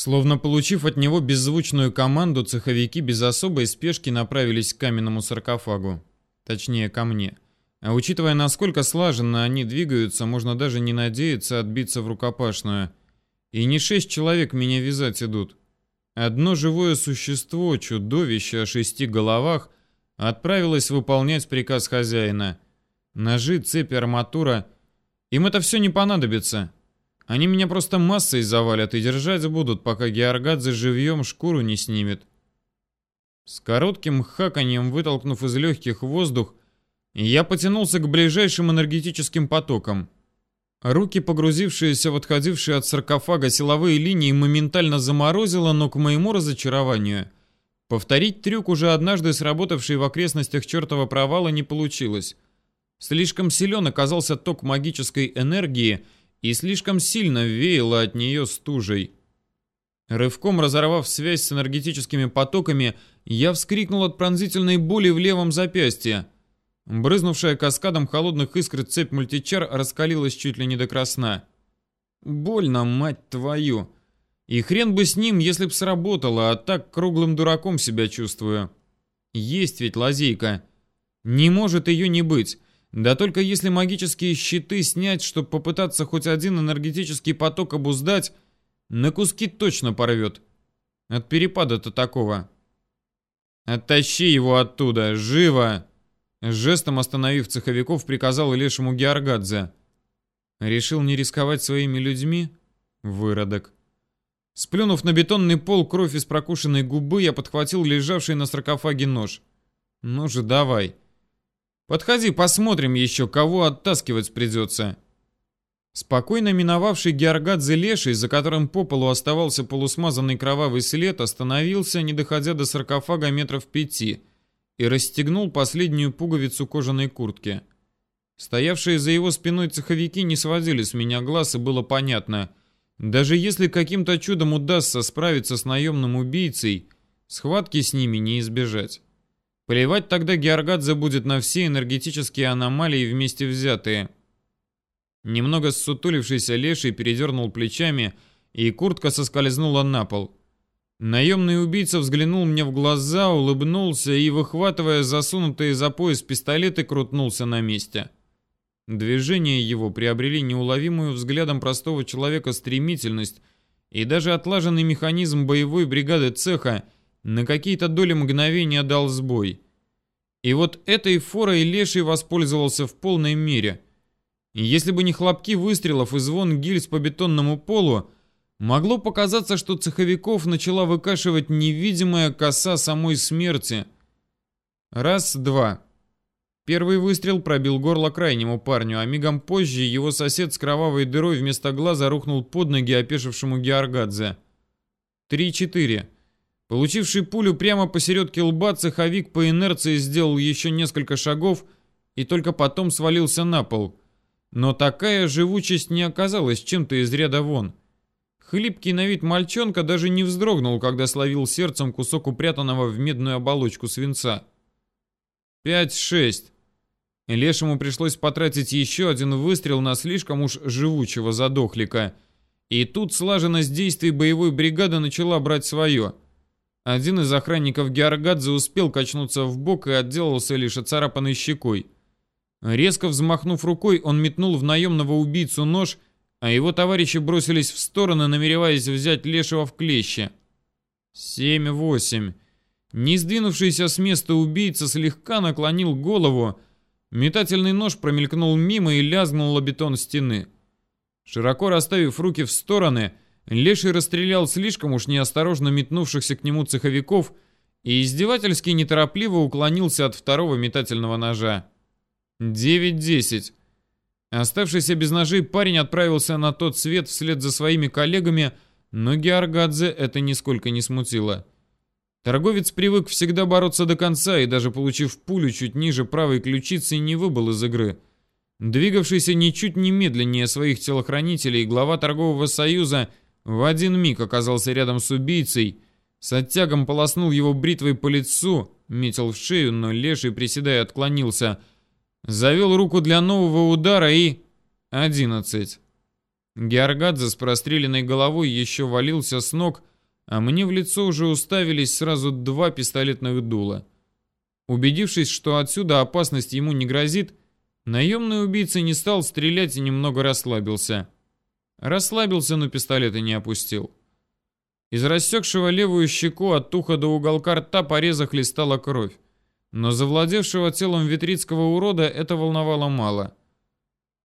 Словно получив от него беззвучную команду, цеховики без особой спешки направились к каменному саркофагу. Точнее, ко мне. А учитывая, насколько слаженно они двигаются, можно даже не надеяться отбиться в рукопашную. И не шесть человек меня вязать идут. Одно живое существо, чудовище о шести головах, отправилось выполнять приказ хозяина. Ножи, цепи, арматура. Им это все не понадобится. Они меня просто массой завалят и держать будут, пока Георгадзе живьем шкуру не снимет. С коротким хаканьем вытолкнув из легких воздух, я потянулся к ближайшим энергетическим потокам. Руки, погрузившиеся в отходившие от саркофага силовые линии, моментально заморозило, но к моему разочарованию повторить трюк, уже однажды сработавший в окрестностях чертова провала, не получилось. Слишком силен оказался ток магической энергии и слишком сильно веяло от нее стужей. Рывком разорвав связь с энергетическими потоками, я вскрикнул от пронзительной боли в левом запястье. Брызнувшая каскадом холодных искр цепь мультичар раскалилась чуть ли не до красна. Больно, мать твою. И хрен бы с ним, если б сработало, а так круглым дураком себя чувствую. Есть ведь лазейка. Не может ее не быть. Да только если магические щиты снять, чтобы попытаться хоть один энергетический поток обуздать, на куски точно порвет. От перепада-то такого. «Оттащи его оттуда! Живо!» Жестом остановив цеховиков, приказал Лешему Георгадзе. Решил не рисковать своими людьми? Выродок. Сплюнув на бетонный пол кровь из прокушенной губы, я подхватил лежавший на саркофаге нож. Ну же, давай. Подходи, посмотрим еще, кого оттаскивать придется. Спокойно миновавший Георгадзе леший, за которым по полу оставался полусмазанный кровавый след, остановился, не доходя до саркофага метров пяти, и расстегнул последнюю пуговицу кожаной куртки. Стоявшие за его спиной цеховики не сводили с меня глаз, и было понятно. Даже если каким-то чудом удастся справиться с наемным убийцей, схватки с ними не избежать. Плевать тогда Георгадзе будет на все энергетические аномалии вместе взятые. Немного ссутулившийся леший передернул плечами, и куртка соскользнула на пол. Наемный убийца взглянул мне в глаза, улыбнулся и, выхватывая засунутые за пояс пистолеты, крутнулся на месте. Движения его приобрели неуловимую взглядом простого человека стремительность, и даже отлаженный механизм боевой бригады цеха – на какие-то доли мгновения дал сбой. И вот этой форой Леший воспользовался в полной мере. если бы не хлопки выстрелов и звон гильз по бетонному полу, могло показаться, что цеховиков начала выкашивать невидимая коса самой смерти. Раз-два. Первый выстрел пробил горло крайнему парню, а мигом позже его сосед с кровавой дырой вместо глаза рухнул под ноги опешившему Георгадзе. Три-четыре. Получивший пулю прямо посередке лба, цеховик по инерции сделал еще несколько шагов и только потом свалился на пол. Но такая живучесть не оказалась чем-то из ряда вон. Хлипкий на вид мальчонка даже не вздрогнул, когда словил сердцем кусок упрятанного в медную оболочку свинца. Пять-шесть. Лешему пришлось потратить еще один выстрел на слишком уж живучего задохлика. И тут слаженность действий боевой бригады начала брать свое – один из охранников Георгадзе успел качнуться в бок и отделался лишь оцарапанной щекой. Резко взмахнув рукой, он метнул в наемного убийцу нож, а его товарищи бросились в стороны, намереваясь взять Лешего в клещи. Семь-восемь. Не сдвинувшийся с места убийца слегка наклонил голову. Метательный нож промелькнул мимо и лязгнул о бетон стены. Широко расставив руки в стороны, Леший расстрелял слишком уж неосторожно метнувшихся к нему цеховиков и издевательски неторопливо уклонился от второго метательного ножа. 9-10. Оставшийся без ножей парень отправился на тот свет вслед за своими коллегами, но Георгадзе это нисколько не смутило. Торговец привык всегда бороться до конца и даже получив пулю чуть ниже правой ключицы не выбыл из игры. Двигавшийся ничуть не медленнее своих телохранителей, глава торгового союза – в один миг оказался рядом с убийцей, с оттягом полоснул его бритвой по лицу, метил в шею, но леший, приседая, отклонился. Завел руку для нового удара и... Одиннадцать. Георгадзе с простреленной головой еще валился с ног, а мне в лицо уже уставились сразу два пистолетных дула. Убедившись, что отсюда опасность ему не грозит, наемный убийца не стал стрелять и немного расслабился. Расслабился, но пистолета не опустил. Из рассекшего левую щеку от уха до уголка рта пореза хлестала кровь. Но завладевшего телом витрицкого урода это волновало мало.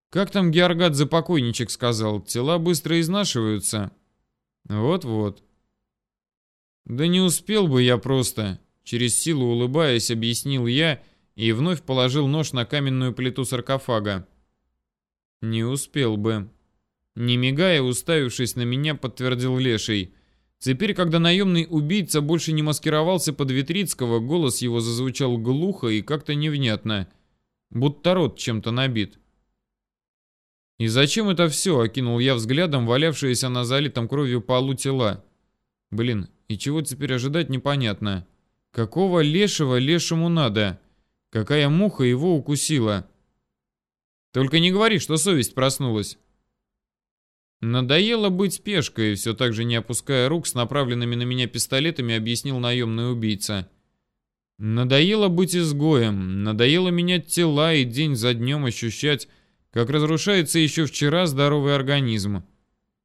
Как там Георгат за покойничек сказал, тела быстро изнашиваются. Вот-вот. Да не успел бы я просто, через силу улыбаясь, объяснил я и вновь положил нож на каменную плиту саркофага. Не успел бы. Не мигая, уставившись на меня, подтвердил Леший — Теперь, когда наемный убийца больше не маскировался под Витрицкого, голос его зазвучал глухо и как-то невнятно, будто рот чем-то набит. «И зачем это все?» — окинул я взглядом валявшиеся на залитом кровью полу тела. «Блин, и чего теперь ожидать непонятно. Какого лешего лешему надо? Какая муха его укусила?» «Только не говори, что совесть проснулась». Надоело быть пешкой, все так же не опуская рук с направленными на меня пистолетами, объяснил наемный убийца. Надоело быть изгоем, надоело менять тела и день за днем ощущать, как разрушается еще вчера здоровый организм.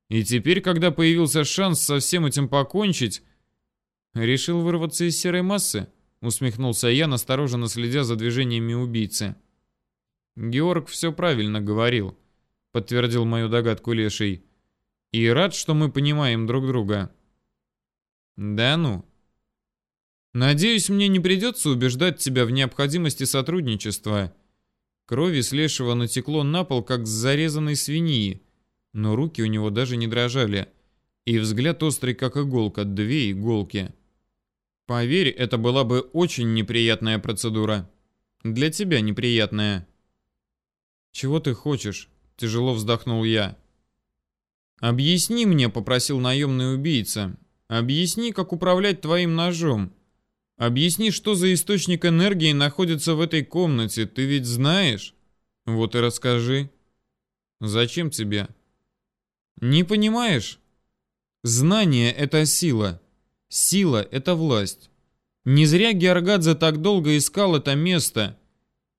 И теперь, когда появился шанс со всем этим покончить, решил вырваться из серой массы, усмехнулся я, настороженно следя за движениями убийцы. Георг все правильно говорил, подтвердил мою догадку Леший. И рад, что мы понимаем друг друга. Да ну. Надеюсь, мне не придется убеждать тебя в необходимости сотрудничества. Крови с лешего натекло на пол, как с зарезанной свиньи, но руки у него даже не дрожали, и взгляд острый, как иголка, две иголки. Поверь, это была бы очень неприятная процедура. Для тебя неприятная. Чего ты хочешь? Тяжело вздохнул я. «Объясни мне», — попросил наемный убийца. «Объясни, как управлять твоим ножом. Объясни, что за источник энергии находится в этой комнате. Ты ведь знаешь? Вот и расскажи». «Зачем тебе?» «Не понимаешь? Знание — это сила. Сила — это власть. Не зря Георгадзе так долго искал это место.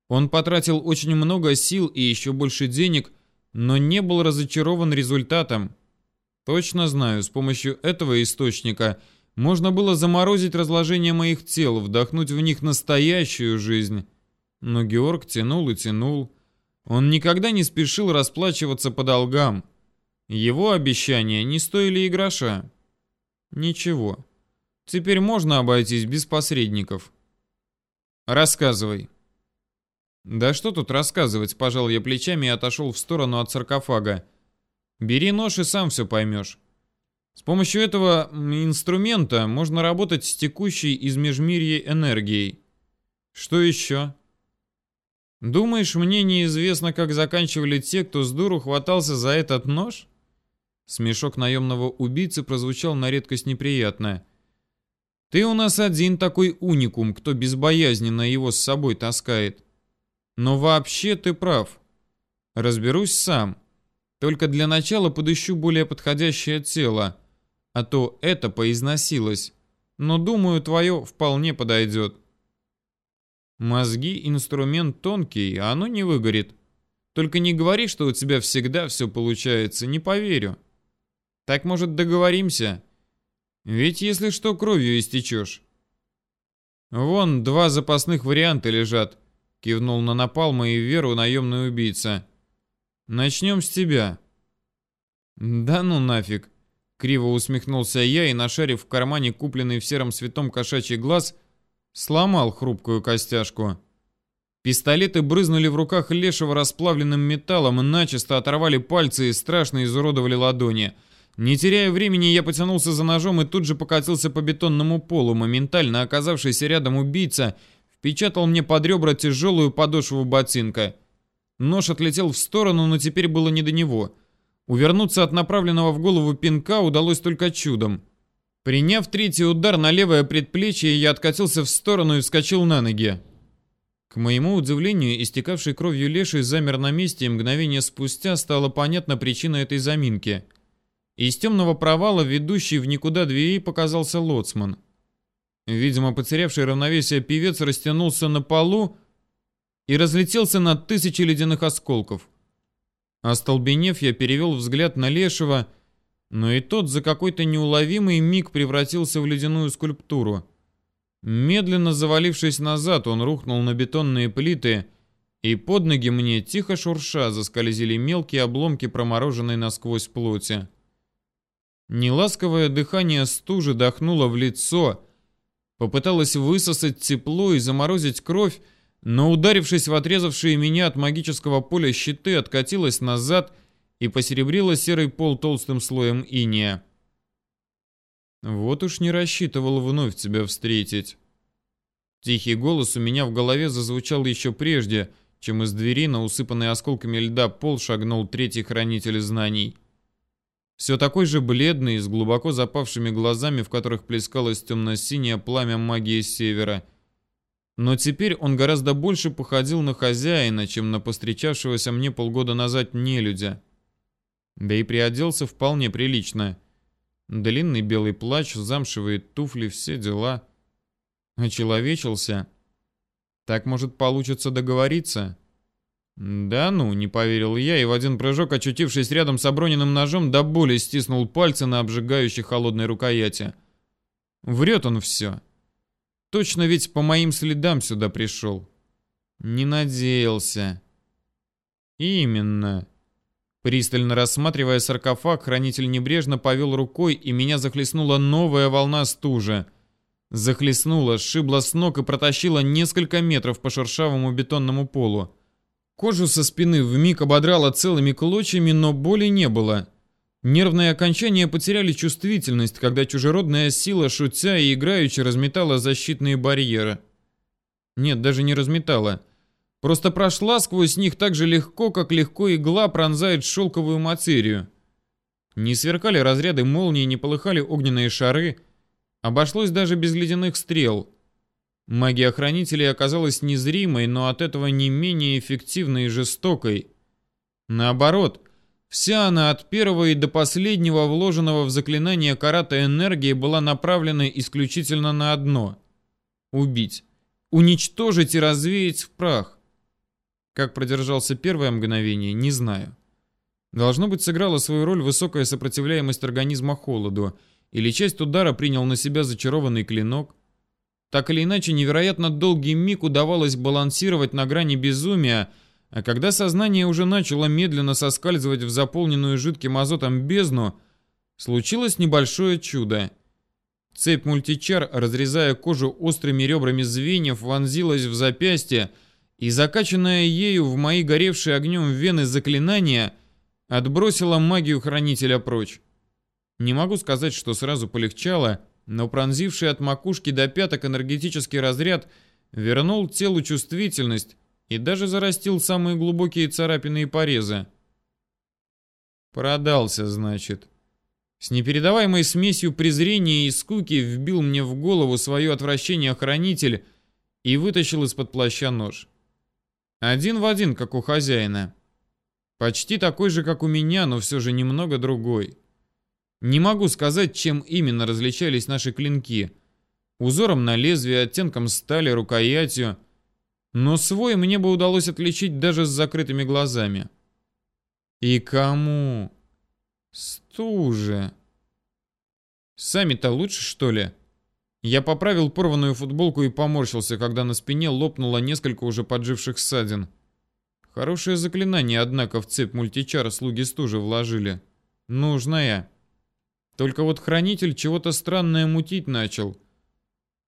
Он потратил очень много сил и еще больше денег — но не был разочарован результатом. Точно знаю, с помощью этого источника можно было заморозить разложение моих тел, вдохнуть в них настоящую жизнь. Но Георг тянул и тянул. Он никогда не спешил расплачиваться по долгам. Его обещания не стоили и гроша. Ничего. Теперь можно обойтись без посредников. Рассказывай. «Да что тут рассказывать?» – пожал я плечами и отошел в сторону от саркофага. «Бери нож и сам все поймешь. С помощью этого инструмента можно работать с текущей из межмирья энергией. Что еще?» «Думаешь, мне неизвестно, как заканчивали те, кто с дуру хватался за этот нож?» Смешок наемного убийцы прозвучал на редкость неприятно. «Ты у нас один такой уникум, кто безбоязненно его с собой таскает». Но вообще ты прав. Разберусь сам. Только для начала подыщу более подходящее тело. А то это поизносилось. Но думаю, твое вполне подойдет. Мозги инструмент тонкий, а оно не выгорит. Только не говори, что у тебя всегда все получается, не поверю. Так, может, договоримся? Ведь если что, кровью истечешь. Вон два запасных варианта лежат. Кивнул на напалма и веру наемный убийца. Начнем с тебя. Да ну нафиг. Криво усмехнулся я и, нашарив в кармане купленный в сером святом кошачий глаз, сломал хрупкую костяшку. Пистолеты брызнули в руках лешего расплавленным металлом, начисто оторвали пальцы и страшно изуродовали ладони. Не теряя времени, я потянулся за ножом и тут же покатился по бетонному полу. Моментально оказавшийся рядом убийца впечатал мне под ребра тяжелую подошву ботинка. Нож отлетел в сторону, но теперь было не до него. Увернуться от направленного в голову пинка удалось только чудом. Приняв третий удар на левое предплечье, я откатился в сторону и вскочил на ноги. К моему удивлению, истекавший кровью леший замер на месте, и мгновение спустя стала понятна причина этой заминки. Из темного провала, ведущий в никуда двери, показался лоцман. Видимо, потерявший равновесие певец растянулся на полу и разлетелся на тысячи ледяных осколков. Остолбенев, я перевел взгляд на Лешего, но и тот за какой-то неуловимый миг превратился в ледяную скульптуру. Медленно завалившись назад, он рухнул на бетонные плиты, и под ноги мне, тихо шурша, заскользили мелкие обломки промороженной насквозь плоти. Неласковое дыхание стужи дохнуло в лицо, попыталось высосать тепло и заморозить кровь, но, ударившись в отрезавшие меня от магического поля щиты, откатилась назад и посеребрила серый пол толстым слоем иния. Вот уж не рассчитывал вновь тебя встретить. Тихий голос у меня в голове зазвучал еще прежде, чем из двери на усыпанный осколками льда пол шагнул третий хранитель знаний. Все такой же бледный, с глубоко запавшими глазами, в которых плескалось темно-синее пламя магии севера — но теперь он гораздо больше походил на хозяина, чем на постречавшегося мне полгода назад нелюдя. Да и приоделся вполне прилично. Длинный белый плащ, замшевые туфли, все дела. Очеловечился. Так, может, получится договориться? Да ну, не поверил я, и в один прыжок, очутившись рядом с оброненным ножом, до боли стиснул пальцы на обжигающей холодной рукояти. Врет он все. Точно ведь по моим следам сюда пришел. Не надеялся. Именно. Пристально рассматривая саркофаг, хранитель небрежно повел рукой, и меня захлестнула новая волна стужи. Захлестнула, сшибла с ног и протащила несколько метров по шершавому бетонному полу. Кожу со спины вмиг ободрала целыми клочьями, но боли не было. Нервные окончания потеряли чувствительность, когда чужеродная сила, шутя и играючи, разметала защитные барьеры. Нет, даже не разметала. Просто прошла сквозь них так же легко, как легко игла пронзает шелковую материю. Не сверкали разряды молнии, не полыхали огненные шары. Обошлось даже без ледяных стрел. Магия хранителей оказалась незримой, но от этого не менее эффективной и жестокой. Наоборот, Вся она от первого и до последнего вложенного в заклинание карата энергии была направлена исключительно на одно — убить, уничтожить и развеять в прах. Как продержался первое мгновение, не знаю. Должно быть, сыграла свою роль высокая сопротивляемость организма холоду, или часть удара принял на себя зачарованный клинок. Так или иначе, невероятно долгий миг удавалось балансировать на грани безумия — а когда сознание уже начало медленно соскальзывать в заполненную жидким азотом бездну, случилось небольшое чудо. Цепь мультичар, разрезая кожу острыми ребрами звеньев, вонзилась в запястье, и закачанная ею в мои горевшие огнем вены заклинания отбросила магию хранителя прочь. Не могу сказать, что сразу полегчало, но пронзивший от макушки до пяток энергетический разряд вернул телу чувствительность, и даже зарастил самые глубокие царапины и порезы. Продался, значит. С непередаваемой смесью презрения и скуки вбил мне в голову свое отвращение хранитель и вытащил из-под плаща нож. Один в один, как у хозяина. Почти такой же, как у меня, но все же немного другой. Не могу сказать, чем именно различались наши клинки. Узором на лезвии, оттенком стали, рукоятью — но свой мне бы удалось отличить даже с закрытыми глазами. И кому? Стуже. Сами-то лучше, что ли? Я поправил порванную футболку и поморщился, когда на спине лопнуло несколько уже подживших ссадин. Хорошее заклинание, однако, в цепь мультичара слуги стужи вложили. Нужная. Только вот хранитель чего-то странное мутить начал.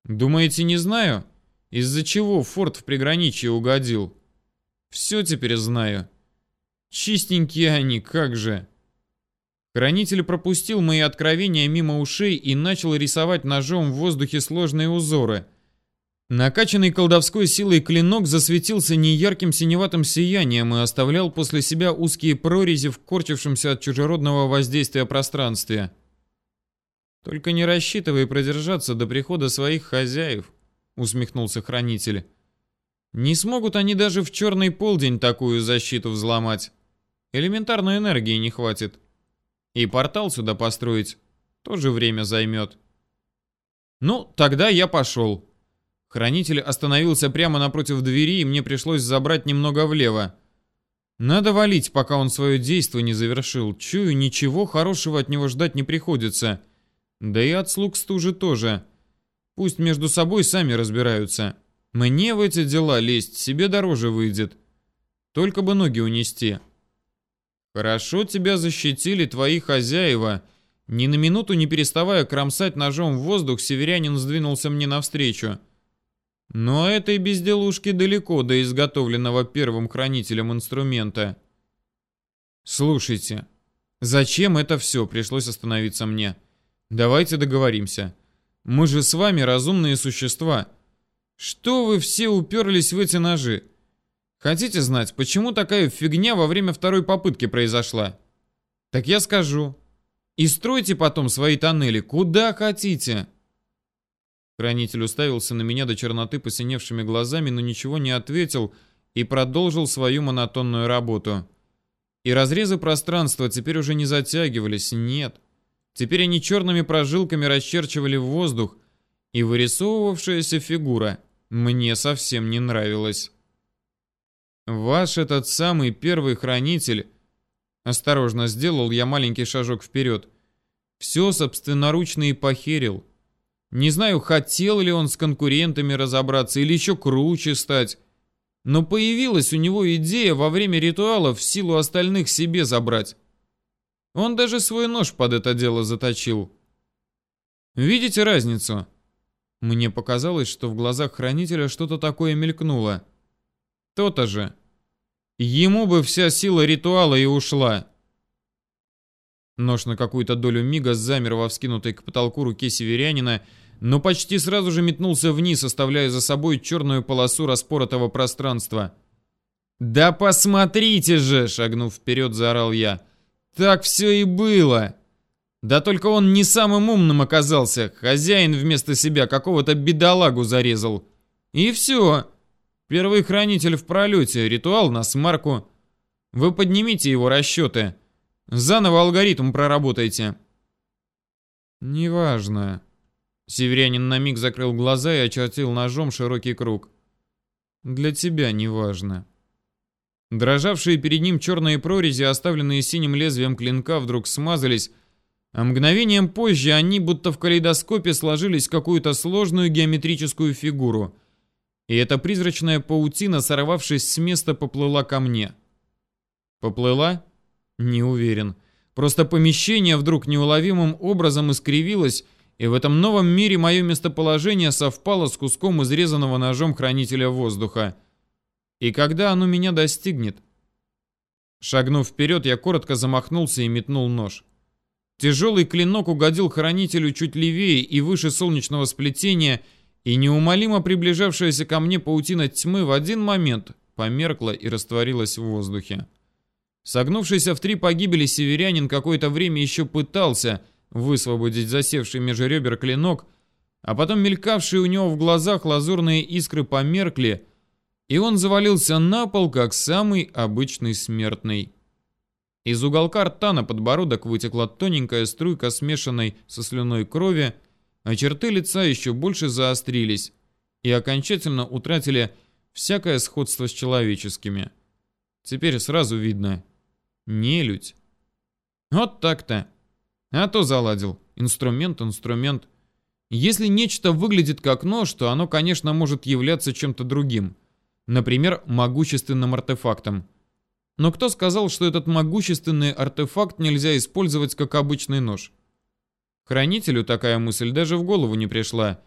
Думаете, не знаю? Из-за чего форт в приграничье угодил? Все теперь знаю. Чистенькие они, как же. Хранитель пропустил мои откровения мимо ушей и начал рисовать ножом в воздухе сложные узоры. Накачанный колдовской силой клинок засветился неярким синеватым сиянием и оставлял после себя узкие прорези в корчившемся от чужеродного воздействия пространстве. Только не рассчитывай продержаться до прихода своих хозяев усмехнулся хранитель. Не смогут они даже в черный полдень такую защиту взломать. Элементарной энергии не хватит. И портал сюда построить тоже время займет. Ну, тогда я пошел. Хранитель остановился прямо напротив двери, и мне пришлось забрать немного влево. Надо валить, пока он свое действие не завершил. Чую, ничего хорошего от него ждать не приходится. Да и от слуг стужи тоже. Пусть между собой сами разбираются. Мне в эти дела лезть себе дороже выйдет. Только бы ноги унести. Хорошо тебя защитили твои хозяева. Ни на минуту не переставая кромсать ножом в воздух, северянин сдвинулся мне навстречу. Но этой безделушке далеко до изготовленного первым хранителем инструмента. Слушайте, зачем это все? Пришлось остановиться мне. Давайте договоримся. Мы же с вами разумные существа. Что вы все уперлись в эти ножи? Хотите знать, почему такая фигня во время второй попытки произошла? Так я скажу. И стройте потом свои тоннели куда хотите. Хранитель уставился на меня до черноты посиневшими глазами, но ничего не ответил и продолжил свою монотонную работу. И разрезы пространства теперь уже не затягивались, нет. Теперь они черными прожилками расчерчивали воздух, и вырисовывавшаяся фигура мне совсем не нравилась. Ваш этот самый первый хранитель... Осторожно сделал я маленький шажок вперед. Все собственноручно и похерил. Не знаю, хотел ли он с конкурентами разобраться или еще круче стать. Но появилась у него идея во время ритуала в силу остальных себе забрать. Он даже свой нож под это дело заточил. Видите разницу? Мне показалось, что в глазах хранителя что-то такое мелькнуло. То-то же. Ему бы вся сила ритуала и ушла. Нож на какую-то долю мига замер во вскинутой к потолку руке северянина но почти сразу же метнулся вниз, оставляя за собой черную полосу распоротого пространства. «Да посмотрите же!» — шагнув вперед, заорал я. «Так все и было!» Да только он не самым умным оказался. Хозяин вместо себя какого-то бедолагу зарезал. И все. Первый хранитель в пролете, ритуал на смарку. Вы поднимите его расчеты. Заново алгоритм проработайте. Неважно. Северянин на миг закрыл глаза и очертил ножом широкий круг. «Для тебя неважно». Дрожавшие перед ним черные прорези, оставленные синим лезвием клинка, вдруг смазались, а мгновением позже они, будто в калейдоскопе, сложились в какую-то сложную геометрическую фигуру. И эта призрачная паутина, сорвавшись с места, поплыла ко мне. Поплыла? Не уверен. Просто помещение вдруг неуловимым образом искривилось, и в этом новом мире мое местоположение совпало с куском изрезанного ножом хранителя воздуха. И когда оно меня достигнет? Шагнув вперед, я коротко замахнулся и метнул нож. Тяжелый клинок угодил хранителю чуть левее и выше солнечного сплетения, и неумолимо приближавшаяся ко мне паутина тьмы в один момент померкла и растворилась в воздухе. Согнувшийся в три погибели северянин какое-то время еще пытался — высвободить засевший между ребер клинок, а потом мелькавшие у него в глазах лазурные искры померкли, и он завалился на пол, как самый обычный смертный. Из уголка рта на подбородок вытекла тоненькая струйка смешанной со слюной крови, а черты лица еще больше заострились и окончательно утратили всякое сходство с человеческими. Теперь сразу видно. Нелюдь. Вот так-то. А то заладил. Инструмент, инструмент. Если нечто выглядит как нож, то оно, конечно, может являться чем-то другим. Например, могущественным артефактом. Но кто сказал, что этот могущественный артефакт нельзя использовать как обычный нож? Хранителю такая мысль даже в голову не пришла.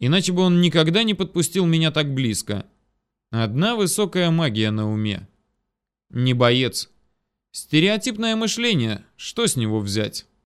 Иначе бы он никогда не подпустил меня так близко. Одна высокая магия на уме. Не боец. Стереотипное мышление. Что с него взять?